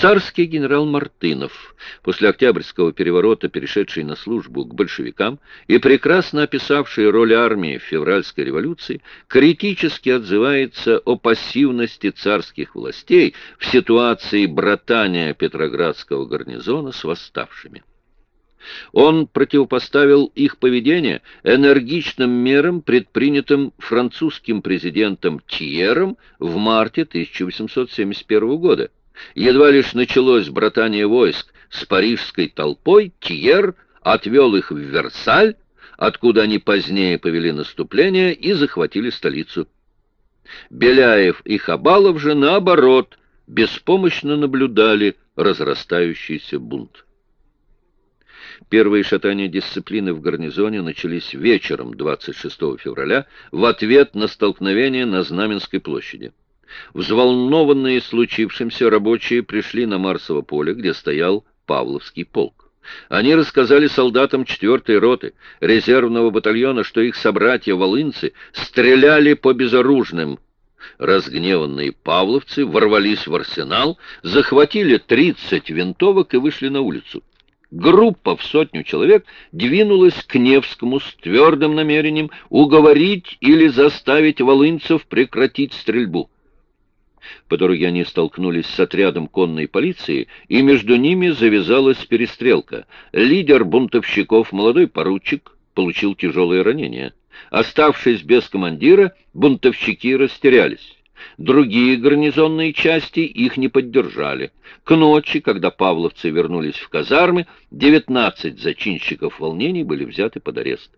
Царский генерал Мартынов, после Октябрьского переворота перешедший на службу к большевикам и прекрасно описавший роль армии в февральской революции, критически отзывается о пассивности царских властей в ситуации братания Петроградского гарнизона с восставшими. Он противопоставил их поведение энергичным мерам, предпринятым французским президентом Тьером в марте 1871 года. Едва лишь началось братание войск с парижской толпой, Тьер отвел их в Версаль, откуда они позднее повели наступление и захватили столицу. Беляев и Хабалов же, наоборот, беспомощно наблюдали разрастающийся бунт. Первые шатания дисциплины в гарнизоне начались вечером 26 февраля в ответ на столкновение на Знаменской площади. Взволнованные случившимся рабочие пришли на Марсово поле, где стоял Павловский полк. Они рассказали солдатам 4-й роты резервного батальона, что их собратья-волынцы стреляли по безоружным. Разгневанные павловцы ворвались в арсенал, захватили 30 винтовок и вышли на улицу. Группа в сотню человек двинулась к Невскому с твердым намерением уговорить или заставить волынцев прекратить стрельбу. По дороге они столкнулись с отрядом конной полиции, и между ними завязалась перестрелка. Лидер бунтовщиков, молодой поручик, получил тяжелое ранение. Оставшись без командира, бунтовщики растерялись. Другие гарнизонные части их не поддержали. К ночи, когда павловцы вернулись в казармы, 19 зачинщиков волнений были взяты под арест.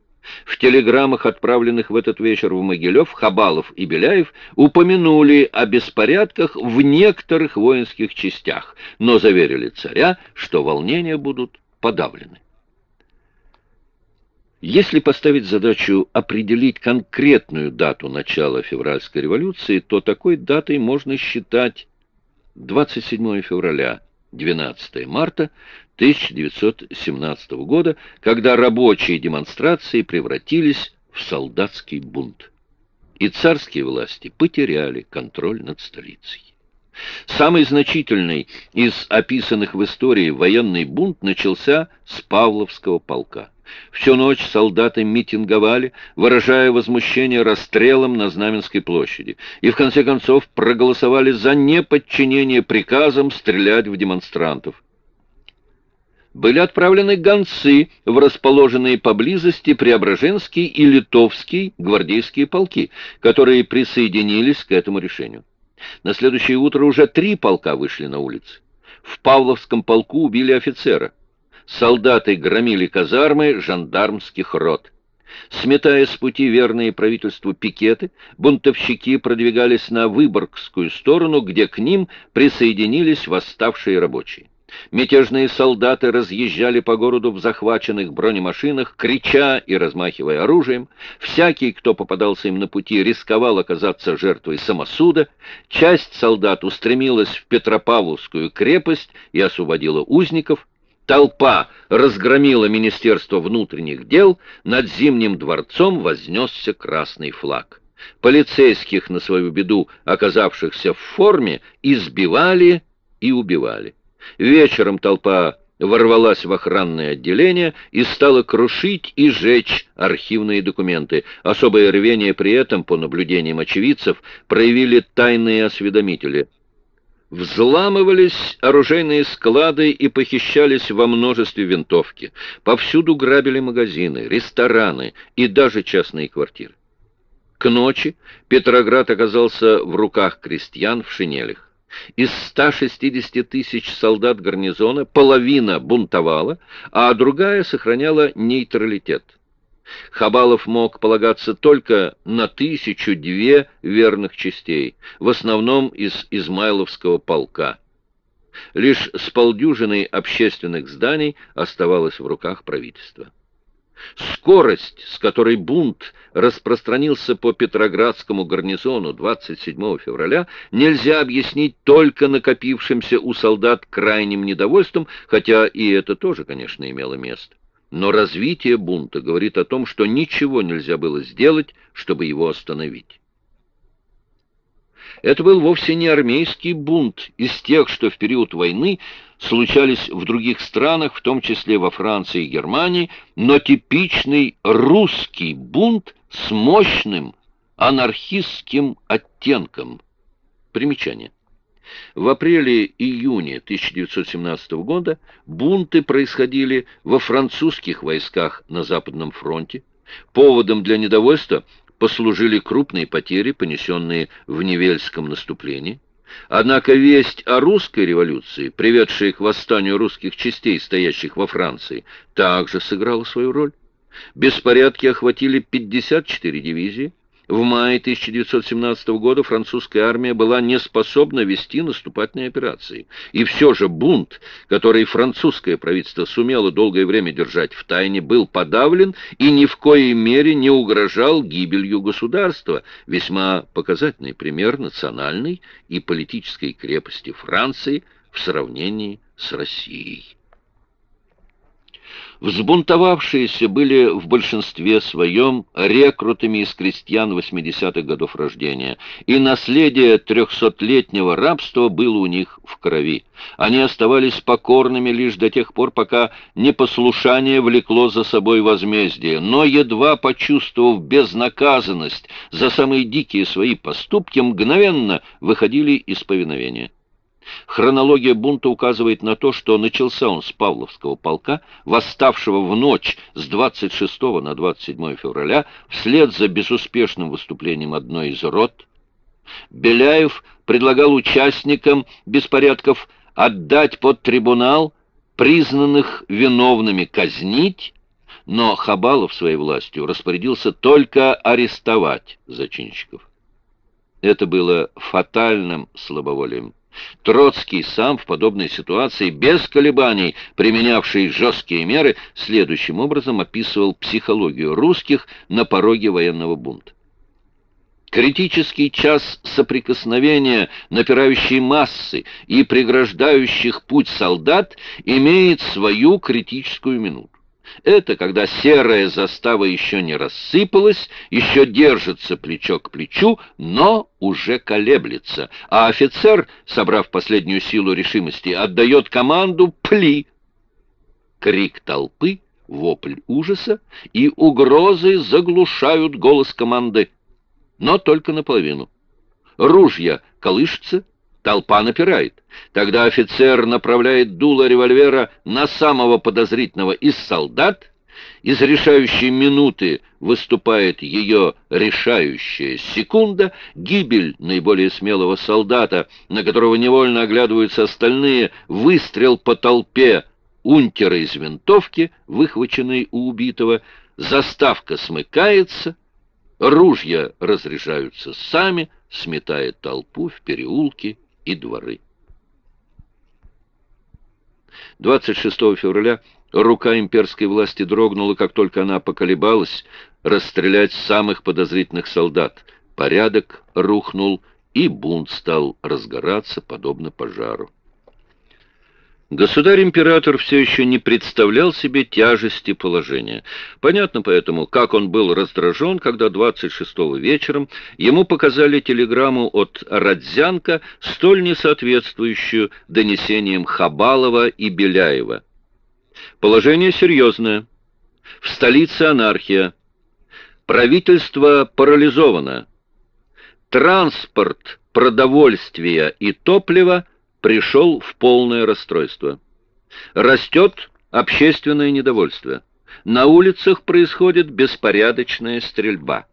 В телеграммах, отправленных в этот вечер в Могилев, Хабалов и Беляев упомянули о беспорядках в некоторых воинских частях, но заверили царя, что волнения будут подавлены. Если поставить задачу определить конкретную дату начала февральской революции, то такой датой можно считать 27 февраля, 12 марта 1917 года, когда рабочие демонстрации превратились в солдатский бунт. И царские власти потеряли контроль над столицей. Самый значительный из описанных в истории военный бунт начался с Павловского полка. Всю ночь солдаты митинговали, выражая возмущение расстрелом на Знаменской площади, и в конце концов проголосовали за неподчинение приказам стрелять в демонстрантов. Были отправлены гонцы в расположенные поблизости Преображенский и Литовский гвардейские полки, которые присоединились к этому решению. На следующее утро уже три полка вышли на улицы. В Павловском полку убили офицера солдаты громили казармы жандармских рот. Сметая с пути верные правительству пикеты, бунтовщики продвигались на Выборгскую сторону, где к ним присоединились восставшие рабочие. Мятежные солдаты разъезжали по городу в захваченных бронемашинах, крича и размахивая оружием. Всякий, кто попадался им на пути, рисковал оказаться жертвой самосуда. Часть солдат устремилась в Петропавловскую крепость и освободила узников. Толпа разгромила Министерство внутренних дел, над Зимним дворцом вознесся красный флаг. Полицейских на свою беду, оказавшихся в форме, избивали и убивали. Вечером толпа ворвалась в охранное отделение и стала крушить и жечь архивные документы. Особое рвение при этом, по наблюдениям очевидцев, проявили тайные осведомители – Взламывались оружейные склады и похищались во множестве винтовки. Повсюду грабили магазины, рестораны и даже частные квартиры. К ночи Петроград оказался в руках крестьян в шинелях. Из 160 тысяч солдат гарнизона половина бунтовала, а другая сохраняла нейтралитет. Хабалов мог полагаться только на тысячу-две верных частей, в основном из Измайловского полка. Лишь с полдюжиной общественных зданий оставалось в руках правительства. Скорость, с которой бунт распространился по Петроградскому гарнизону 27 февраля, нельзя объяснить только накопившимся у солдат крайним недовольством, хотя и это тоже, конечно, имело место. Но развитие бунта говорит о том, что ничего нельзя было сделать, чтобы его остановить. Это был вовсе не армейский бунт из тех, что в период войны случались в других странах, в том числе во Франции и Германии, но типичный русский бунт с мощным анархистским оттенком. Примечание. В апреле-июне 1917 года бунты происходили во французских войсках на Западном фронте. Поводом для недовольства послужили крупные потери, понесенные в Невельском наступлении. Однако весть о русской революции, приведшей к восстанию русских частей, стоящих во Франции, также сыграла свою роль. Беспорядки охватили 54 дивизии, в мае 1917 года французская армия была не способна вести наступательные операции. И все же бунт, который французское правительство сумело долгое время держать в тайне, был подавлен и ни в коей мере не угрожал гибелью государства, весьма показательный пример национальной и политической крепости Франции в сравнении с Россией. Взбунтовавшиеся были в большинстве своем рекрутами из крестьян 80-х годов рождения, и наследие трехсотлетнего рабства было у них в крови. Они оставались покорными лишь до тех пор, пока непослушание влекло за собой возмездие, но едва почувствовав безнаказанность за самые дикие свои поступки, мгновенно выходили из повиновения. Хронология бунта указывает на то, что начался он с Павловского полка, восставшего в ночь с 26 на 27 февраля, вслед за безуспешным выступлением одной из рот. Беляев предлагал участникам беспорядков отдать под трибунал, признанных виновными казнить, но Хабалов своей властью распорядился только арестовать зачинщиков. Это было фатальным слабоволием. Троцкий сам в подобной ситуации, без колебаний, применявший жесткие меры, следующим образом описывал психологию русских на пороге военного бунта. Критический час соприкосновения напирающей массы и преграждающих путь солдат имеет свою критическую минуту. Это когда серая застава еще не рассыпалась, еще держится плечо к плечу, но уже колеблется, а офицер, собрав последнюю силу решимости, отдает команду «Пли!». Крик толпы, вопль ужаса и угрозы заглушают голос команды, но только наполовину. Ружья колышутся, Толпа напирает. Тогда офицер направляет дуло револьвера на самого подозрительного из солдат. Из решающей минуты выступает ее решающая секунда. Гибель наиболее смелого солдата, на которого невольно оглядываются остальные, выстрел по толпе унтера из винтовки, выхваченной у убитого, заставка смыкается, ружья разряжаются сами, сметает толпу в переулке и дворы. 26 февраля рука имперской власти дрогнула, как только она поколебалась расстрелять самых подозрительных солдат. Порядок рухнул, и бунт стал разгораться, подобно пожару. Государь-император все еще не представлял себе тяжести положения. Понятно поэтому, как он был раздражен, когда 26-го вечером ему показали телеграмму от Радзянка, столь несоответствующую донесениям Хабалова и Беляева. Положение серьезное. В столице анархия. Правительство парализовано. Транспорт продовольствия и топлива пришел в полное расстройство. Растет общественное недовольство. На улицах происходит беспорядочная стрельба.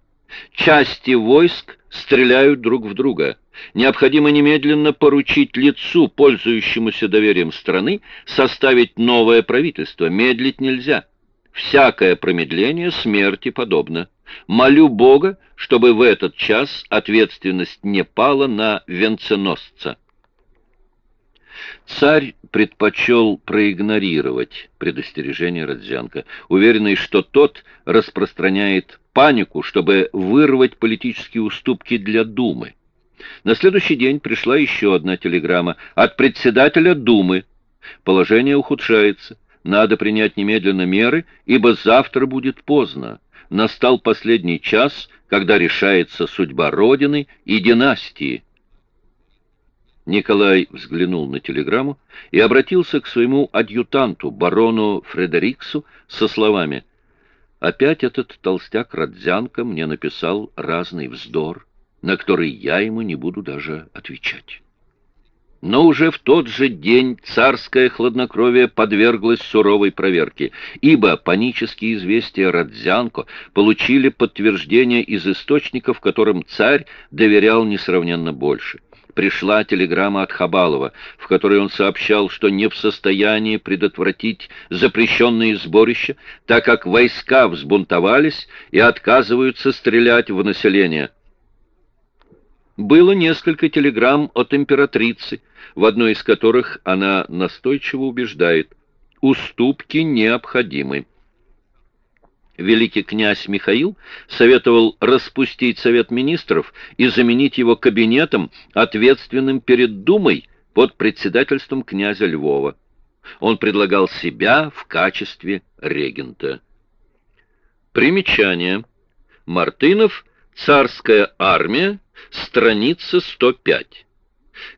Части войск стреляют друг в друга. Необходимо немедленно поручить лицу, пользующемуся доверием страны, составить новое правительство. Медлить нельзя. Всякое промедление смерти подобно. Молю Бога, чтобы в этот час ответственность не пала на венценосца. Царь предпочел проигнорировать предостережение Родзянко, уверенный, что тот распространяет панику, чтобы вырвать политические уступки для Думы. На следующий день пришла еще одна телеграмма от председателя Думы. Положение ухудшается. Надо принять немедленно меры, ибо завтра будет поздно. Настал последний час, когда решается судьба Родины и династии. Николай взглянул на телеграмму и обратился к своему адъютанту, барону Фредериксу, со словами «Опять этот толстяк Родзянко мне написал разный вздор, на который я ему не буду даже отвечать». Но уже в тот же день царское хладнокровие подверглось суровой проверке, ибо панические известия Родзянко получили подтверждение из источников, которым царь доверял несравненно больше. Пришла телеграмма от Хабалова, в которой он сообщал, что не в состоянии предотвратить запрещенные сборища, так как войска взбунтовались и отказываются стрелять в население. Было несколько телеграмм от императрицы, в одной из которых она настойчиво убеждает, уступки необходимы. Великий князь Михаил советовал распустить Совет Министров и заменить его кабинетом, ответственным перед Думой под председательством князя Львова. Он предлагал себя в качестве регента. Примечание. Мартынов «Царская армия», страница 105.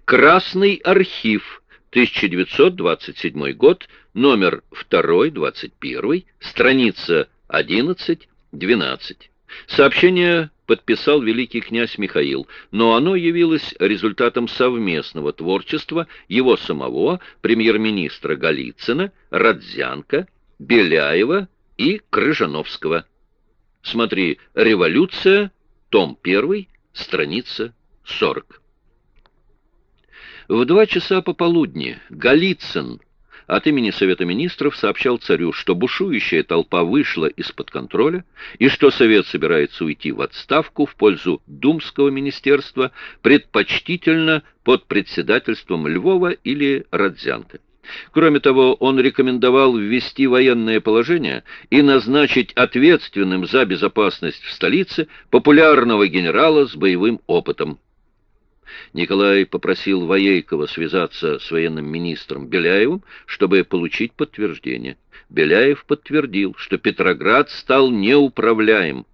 Красный архив, 1927 год, номер 2, 21, страница 11-12. Сообщение подписал великий князь Михаил, но оно явилось результатом совместного творчества его самого, премьер-министра Голицына, Родзянко, Беляева и Крыжановского. Смотри «Революция», том 1, страница 40. В два часа пополудни Голицын от имени Совета Министров сообщал царю, что бушующая толпа вышла из-под контроля и что Совет собирается уйти в отставку в пользу Думского министерства, предпочтительно под председательством Львова или Родзянко. Кроме того, он рекомендовал ввести военное положение и назначить ответственным за безопасность в столице популярного генерала с боевым опытом. Николай попросил Воейкова связаться с военным министром Беляевым, чтобы получить подтверждение. Беляев подтвердил, что Петроград стал неуправляем.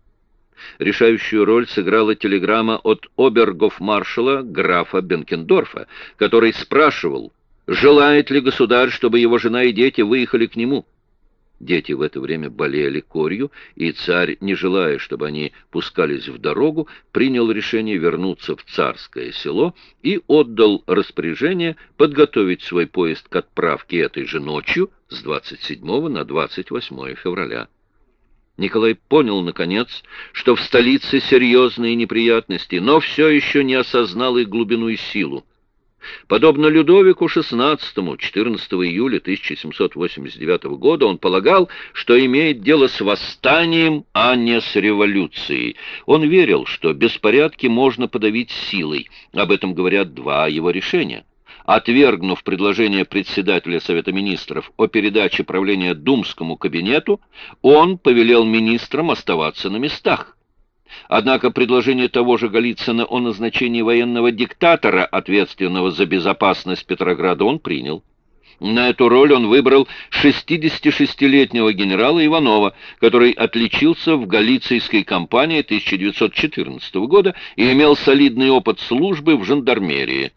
Решающую роль сыграла телеграмма от обергофмаршала графа Бенкендорфа, который спрашивал, желает ли государь, чтобы его жена и дети выехали к нему. Дети в это время болели корью, и царь, не желая, чтобы они пускались в дорогу, принял решение вернуться в царское село и отдал распоряжение подготовить свой поезд к отправке этой же ночью с 27 на 28 февраля. Николай понял, наконец, что в столице серьезные неприятности, но все еще не осознал их глубину и силу. Подобно Людовику XVI, 14 июля 1789 года, он полагал, что имеет дело с восстанием, а не с революцией. Он верил, что беспорядки можно подавить силой. Об этом говорят два его решения. Отвергнув предложение председателя Совета Министров о передаче правления Думскому кабинету, он повелел министрам оставаться на местах. Однако предложение того же Голицына о назначении военного диктатора, ответственного за безопасность Петрограда, он принял. На эту роль он выбрал 66-летнего генерала Иванова, который отличился в Галицийской кампании 1914 года и имел солидный опыт службы в жандармерии.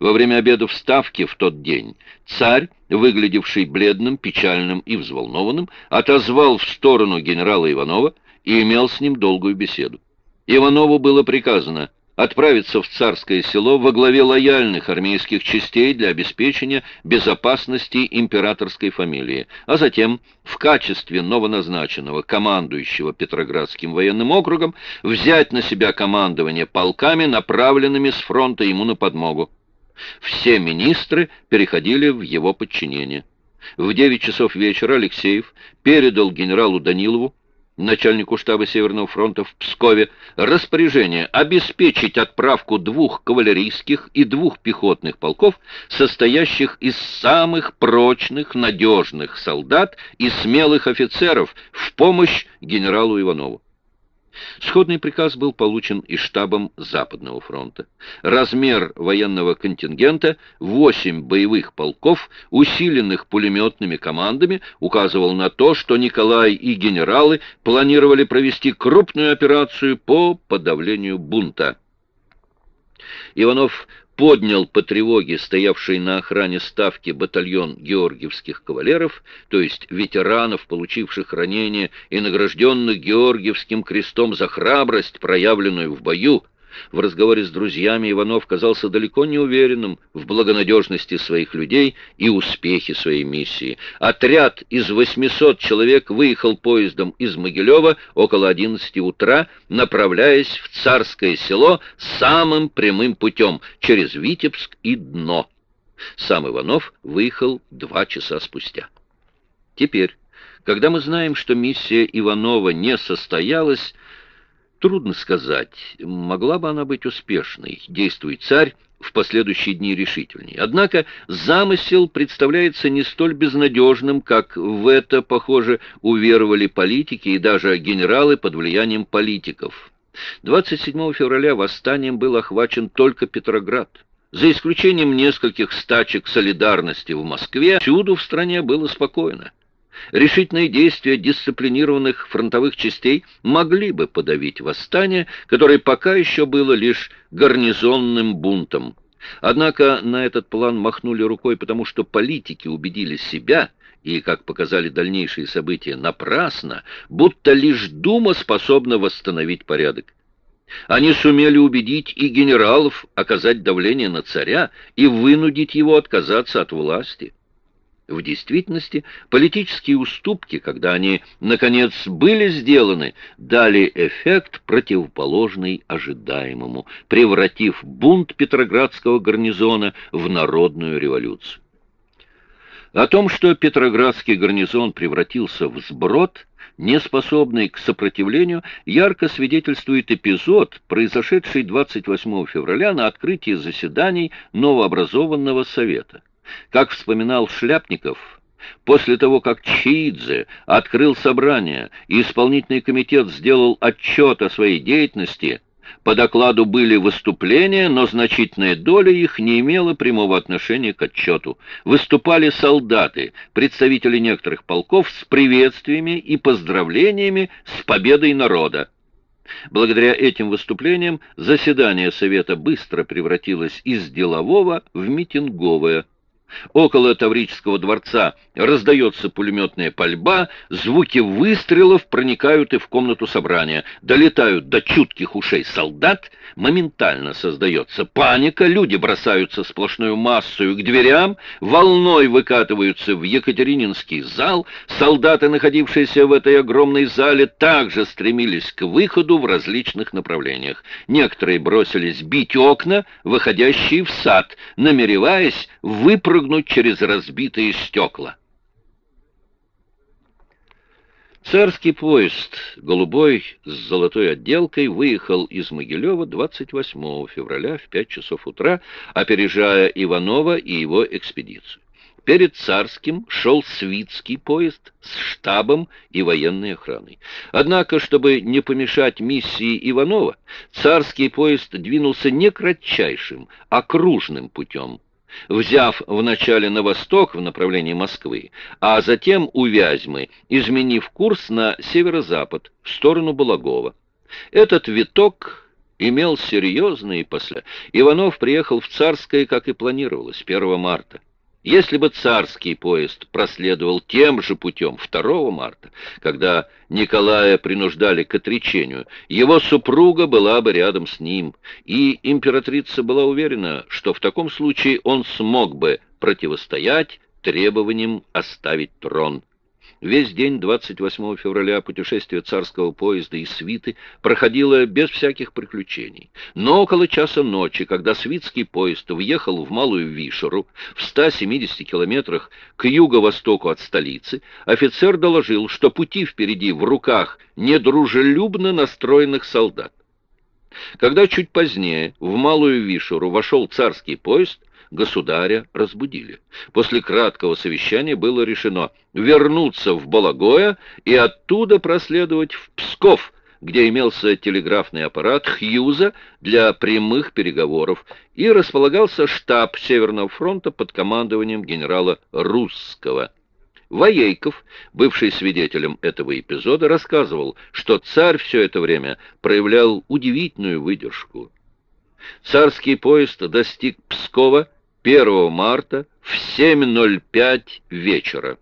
Во время обеда в Ставке в тот день царь, выглядевший бледным, печальным и взволнованным, отозвал в сторону генерала Иванова и имел с ним долгую беседу. Иванову было приказано отправиться в царское село во главе лояльных армейских частей для обеспечения безопасности императорской фамилии, а затем в качестве новоназначенного командующего Петроградским военным округом взять на себя командование полками, направленными с фронта ему на подмогу. Все министры переходили в его подчинение. В 9 часов вечера Алексеев передал генералу Данилову начальнику штаба Северного фронта в Пскове распоряжение обеспечить отправку двух кавалерийских и двух пехотных полков, состоящих из самых прочных, надежных солдат и смелых офицеров в помощь генералу Иванову. Сходный приказ был получен и штабом Западного фронта. Размер военного контингента – 8 боевых полков, усиленных пулеметными командами, указывал на то, что Николай и генералы планировали провести крупную операцию по подавлению бунта. Иванов поднял по тревоге стоявший на охране ставки батальон георгиевских кавалеров, то есть ветеранов, получивших ранения и награжденных Георгиевским крестом за храбрость, проявленную в бою, в разговоре с друзьями Иванов казался далеко не уверенным в благонадежности своих людей и успехе своей миссии. Отряд из 800 человек выехал поездом из Могилева около 11 утра, направляясь в Царское село самым прямым путем, через Витебск и Дно. Сам Иванов выехал два часа спустя. Теперь, когда мы знаем, что миссия Иванова не состоялась, Трудно сказать, могла бы она быть успешной, действует царь в последующие дни решительней. Однако замысел представляется не столь безнадежным, как в это, похоже, уверовали политики и даже генералы под влиянием политиков. 27 февраля восстанием был охвачен только Петроград. За исключением нескольких стачек солидарности в Москве, всюду в стране было спокойно. Решительные действия дисциплинированных фронтовых частей могли бы подавить восстание, которое пока еще было лишь гарнизонным бунтом. Однако на этот план махнули рукой, потому что политики убедили себя, и, как показали дальнейшие события, напрасно, будто лишь Дума способна восстановить порядок. Они сумели убедить и генералов оказать давление на царя и вынудить его отказаться от власти. В действительности, политические уступки, когда они, наконец, были сделаны, дали эффект, противоположный ожидаемому, превратив бунт Петроградского гарнизона в народную революцию. О том, что Петроградский гарнизон превратился в сброд, неспособный к сопротивлению, ярко свидетельствует эпизод, произошедший 28 февраля на открытии заседаний новообразованного Совета. Как вспоминал Шляпников, после того, как Чиидзе открыл собрание и исполнительный комитет сделал отчет о своей деятельности, по докладу были выступления, но значительная доля их не имела прямого отношения к отчету. Выступали солдаты, представители некоторых полков с приветствиями и поздравлениями с победой народа. Благодаря этим выступлениям заседание Совета быстро превратилось из делового в митинговое. Около Таврического дворца раздается пулеметная пальба, звуки выстрелов проникают и в комнату собрания, долетают до чутких ушей солдат, моментально создается паника, люди бросаются сплошной массою к дверям, волной выкатываются в Екатерининский зал, солдаты, находившиеся в этой огромной зале, также стремились к выходу в различных направлениях. Некоторые бросились бить окна, выходящие в сад, намереваясь выпрыгнуть перепрыгнуть через разбитые стекла. Царский поезд, голубой, с золотой отделкой, выехал из Могилева 28 февраля в 5 часов утра, опережая Иванова и его экспедицию. Перед царским шел свитский поезд с штабом и военной охраной. Однако, чтобы не помешать миссии Иванова, царский поезд двинулся не кратчайшим, а кружным путем, взяв вначале на восток в направлении Москвы, а затем у Вязьмы, изменив курс на северо-запад, в сторону Балагова. Этот виток имел серьезные последствия. Иванов приехал в Царское, как и планировалось, 1 марта. Если бы царский поезд проследовал тем же путем 2 марта, когда Николая принуждали к отречению, его супруга была бы рядом с ним, и императрица была уверена, что в таком случае он смог бы противостоять требованиям оставить трон. Весь день 28 февраля путешествие царского поезда и свиты проходило без всяких приключений. Но около часа ночи, когда свитский поезд въехал в Малую Вишеру, в 170 километрах к юго-востоку от столицы, офицер доложил, что пути впереди в руках недружелюбно настроенных солдат. Когда чуть позднее в Малую Вишеру вошел царский поезд, государя разбудили. После краткого совещания было решено вернуться в Балагоя и оттуда проследовать в Псков, где имелся телеграфный аппарат Хьюза для прямых переговоров, и располагался штаб Северного фронта под командованием генерала Русского. Воейков, бывший свидетелем этого эпизода, рассказывал, что царь все это время проявлял удивительную выдержку. Царский поезд достиг Пскова 1 марта в 7.05 вечера.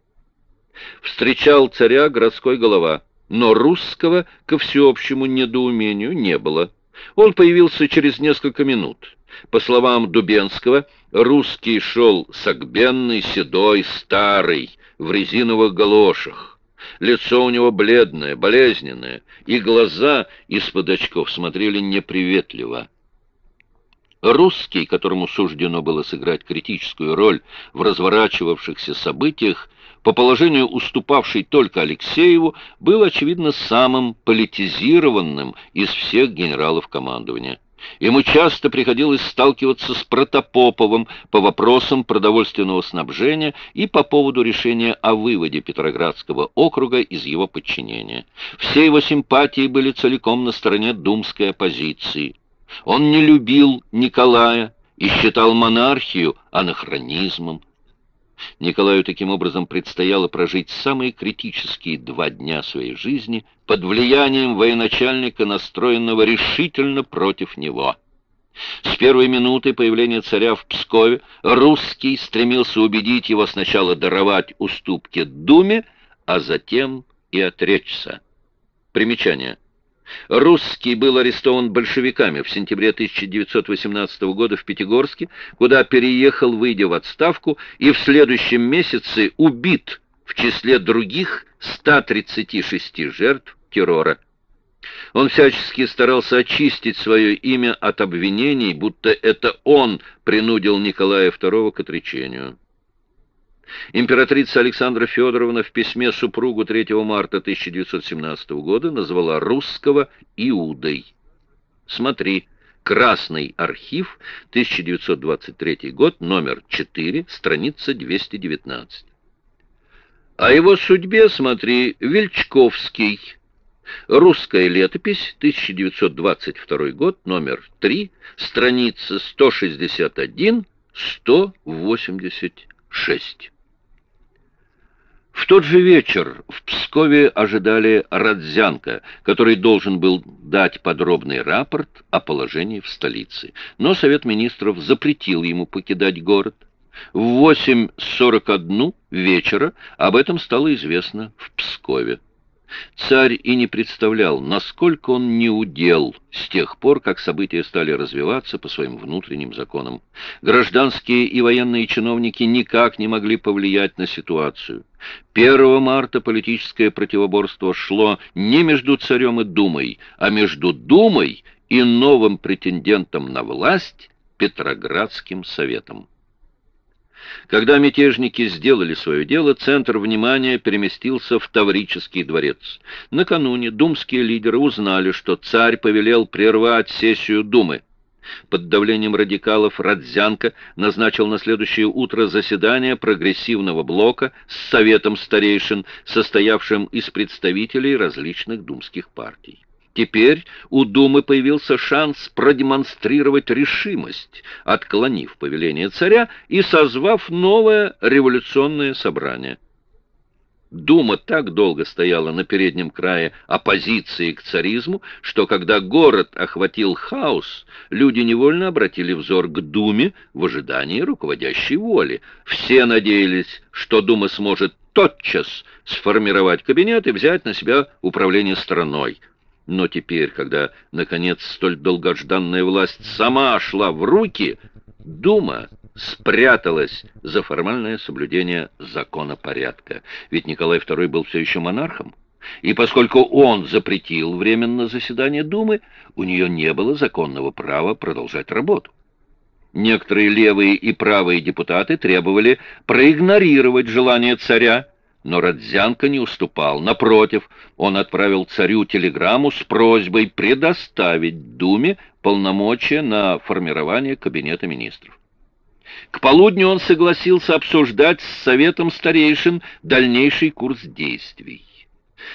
Встречал царя городской голова, но русского, ко всеобщему недоумению, не было. Он появился через несколько минут. По словам Дубенского, русский шел согбенный, седой, старый, в резиновых галошах. Лицо у него бледное, болезненное, и глаза из-под очков смотрели неприветливо. Русский, которому суждено было сыграть критическую роль в разворачивавшихся событиях, по положению уступавший только Алексееву, был, очевидно, самым политизированным из всех генералов командования. Ему часто приходилось сталкиваться с Протопоповым по вопросам продовольственного снабжения и по поводу решения о выводе Петроградского округа из его подчинения. Все его симпатии были целиком на стороне думской оппозиции. Он не любил Николая и считал монархию анахронизмом. Николаю таким образом предстояло прожить самые критические два дня своей жизни под влиянием военачальника, настроенного решительно против него. С первой минуты появления царя в Пскове русский стремился убедить его сначала даровать уступки Думе, а затем и отречься. Примечание. Русский был арестован большевиками в сентябре 1918 года в Пятигорске, куда переехал, выйдя в отставку, и в следующем месяце убит в числе других 136 жертв террора. Он всячески старался очистить свое имя от обвинений, будто это он принудил Николая II к отречению. Императрица Александра Федоровна в письме супругу 3 марта 1917 года назвала русского Иудой. Смотри, Красный архив, 1923 год, номер 4, страница 219. О его судьбе смотри Вельчковский. Русская летопись, 1922 год, номер 3, страница 161-186. В тот же вечер в Пскове ожидали Радзянка, который должен был дать подробный рапорт о положении в столице. Но Совет Министров запретил ему покидать город. В 8.41 вечера об этом стало известно в Пскове. Царь и не представлял, насколько он не удел с тех пор, как события стали развиваться по своим внутренним законам. Гражданские и военные чиновники никак не могли повлиять на ситуацию. 1 марта политическое противоборство шло не между царем и Думой, а между Думой и новым претендентом на власть Петроградским советом. Когда мятежники сделали свое дело, центр внимания переместился в Таврический дворец. Накануне думские лидеры узнали, что царь повелел прервать сессию Думы. Под давлением радикалов Радзянко назначил на следующее утро заседание прогрессивного блока с Советом старейшин, состоявшим из представителей различных думских партий. Теперь у Думы появился шанс продемонстрировать решимость, отклонив повеление царя и созвав новое революционное собрание. Дума так долго стояла на переднем крае оппозиции к царизму, что когда город охватил хаос, люди невольно обратили взор к Думе в ожидании руководящей воли. Все надеялись, что Дума сможет тотчас сформировать кабинет и взять на себя управление страной. Но теперь, когда, наконец, столь долгожданная власть сама шла в руки, Дума спряталась за формальное соблюдение закона порядка. Ведь Николай II был все еще монархом. И поскольку он запретил временно заседание Думы, у нее не было законного права продолжать работу. Некоторые левые и правые депутаты требовали проигнорировать желание царя, но Родзянко не уступал. Напротив, он отправил царю телеграмму с просьбой предоставить Думе полномочия на формирование Кабинета министров. К полудню он согласился обсуждать с Советом старейшин дальнейший курс действий.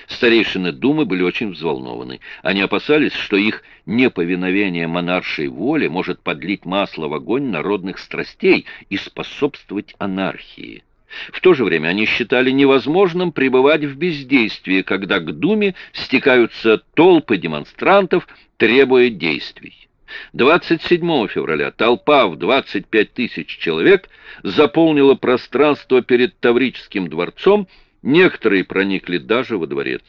Старейшины Думы были очень взволнованы. Они опасались, что их неповиновение монаршей воле может подлить масло в огонь народных страстей и способствовать анархии. В то же время они считали невозможным пребывать в бездействии, когда к Думе стекаются толпы демонстрантов, требуя действий. 27 февраля толпа в 25 тысяч человек заполнила пространство перед Таврическим дворцом, некоторые проникли даже во дворец.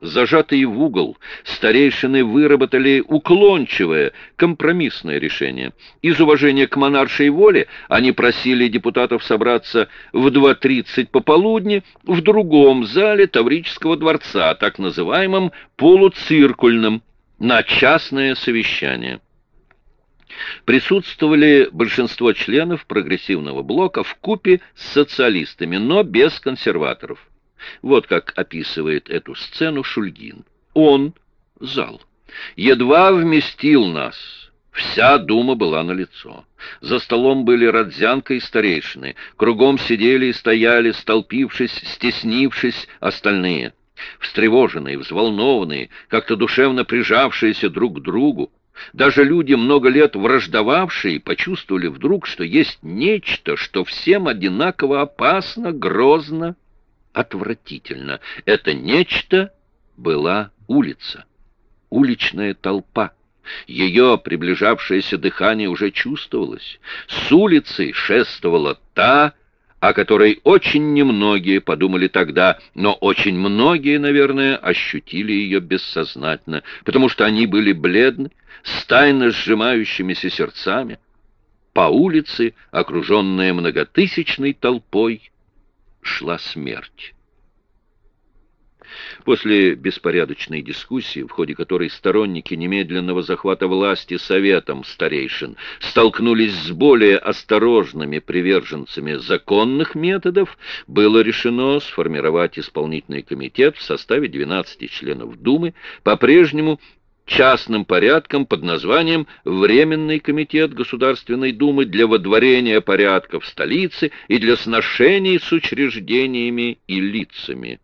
Зажатые в угол, старейшины выработали уклончивое, компромиссное решение. Из уважения к монаршей воле они просили депутатов собраться в 2.30 пополудни в другом зале Таврического дворца, так называемом полуциркульном, на частное совещание. Присутствовали большинство членов прогрессивного блока в купе с социалистами, но без консерваторов. Вот как описывает эту сцену Шульгин. Он, зал, едва вместил нас. Вся дума была на лицо. За столом были Родзянка и старейшины. Кругом сидели и стояли, столпившись, стеснившись, остальные. Встревоженные, взволнованные, как-то душевно прижавшиеся друг к другу. Даже люди, много лет враждовавшие, почувствовали вдруг, что есть нечто, что всем одинаково опасно, грозно, отвратительно. Это нечто была улица, уличная толпа. Ее приближавшееся дыхание уже чувствовалось. С улицы шествовала та, о которой очень немногие подумали тогда, но очень многие, наверное, ощутили ее бессознательно, потому что они были бледны, с тайно сжимающимися сердцами. По улице, окруженная многотысячной толпой, шла смерть. После беспорядочной дискуссии, в ходе которой сторонники немедленного захвата власти советом старейшин столкнулись с более осторожными приверженцами законных методов, было решено сформировать исполнительный комитет в составе 12 членов Думы, по-прежнему частным порядком под названием «Временный комитет Государственной Думы для водворения порядка в столице и для сношений с учреждениями и лицами».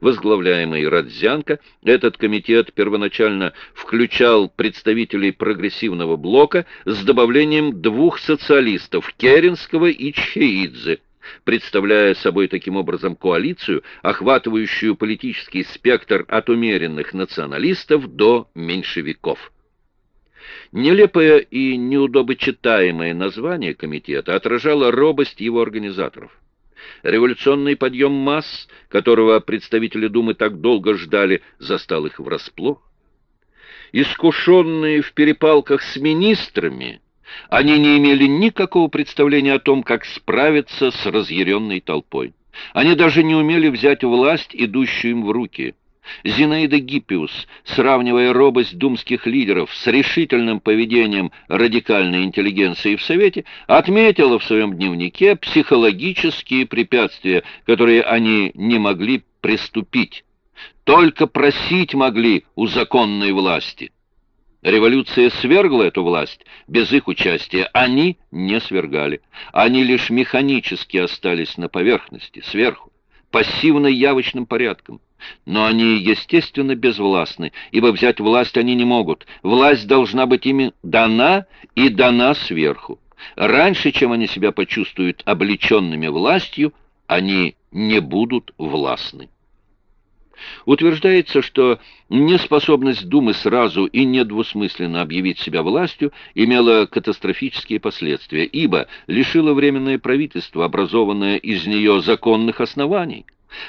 Возглавляемый Радзянко, этот комитет первоначально включал представителей прогрессивного блока с добавлением двух социалистов – Керенского и Чхеидзе, представляя собой таким образом коалицию, охватывающую политический спектр от умеренных националистов до меньшевиков. Нелепое и неудобочитаемое название комитета отражало робость его организаторов. Революционный подъем масс, которого представители Думы так долго ждали, застал их врасплох. Искушенные в перепалках с министрами, они не имели никакого представления о том, как справиться с разъяренной толпой. Они даже не умели взять власть, идущую им в руки. Зинаида Гиппиус, сравнивая робость думских лидеров с решительным поведением радикальной интеллигенции в Совете, отметила в своем дневнике психологические препятствия, которые они не могли приступить. Только просить могли у законной власти. Революция свергла эту власть, без их участия они не свергали. Они лишь механически остались на поверхности, сверху, пассивно-явочным порядком. Но они, естественно, безвластны, ибо взять власть они не могут. Власть должна быть ими дана и дана сверху. Раньше, чем они себя почувствуют облеченными властью, они не будут властны. Утверждается, что неспособность Думы сразу и недвусмысленно объявить себя властью имела катастрофические последствия, ибо лишила Временное правительство, образованное из нее законных оснований.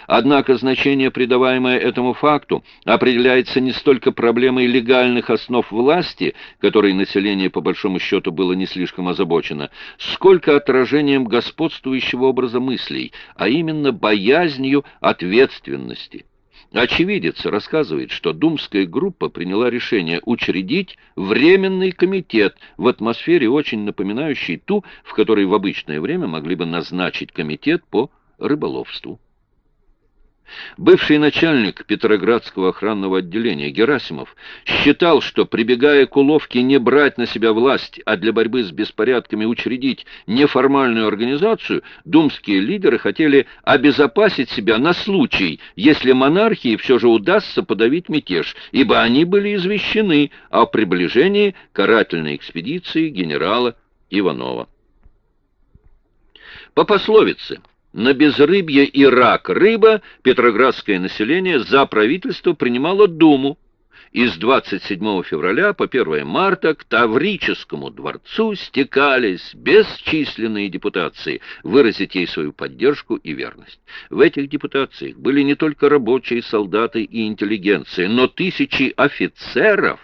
Однако значение, придаваемое этому факту, определяется не столько проблемой легальных основ власти, которой население по большому счету было не слишком озабочено, сколько отражением господствующего образа мыслей, а именно боязнью ответственности. Очевидец рассказывает, что думская группа приняла решение учредить временный комитет в атмосфере, очень напоминающей ту, в которой в обычное время могли бы назначить комитет по рыболовству. Бывший начальник Петроградского охранного отделения Герасимов считал, что, прибегая к уловке не брать на себя власть, а для борьбы с беспорядками учредить неформальную организацию, думские лидеры хотели обезопасить себя на случай, если монархии все же удастся подавить мятеж, ибо они были извещены о приближении карательной экспедиции генерала Иванова. По пословице на безрыбье и рак рыба петроградское население за правительство принимало Думу, и с 27 февраля по 1 марта к Таврическому дворцу стекались бесчисленные депутации. Выразить ей свою поддержку и верность. В этих депутациях были не только рабочие, солдаты и интеллигенция, но тысячи офицеров,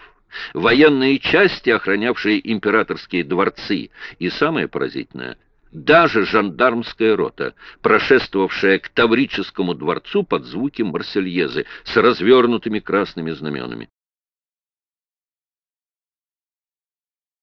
военные части, охранявшие императорские дворцы, и самое поразительное – даже жандармская рота, прошествовавшая к Таврическому дворцу под звуки Марсельезы с развернутыми красными знаменами.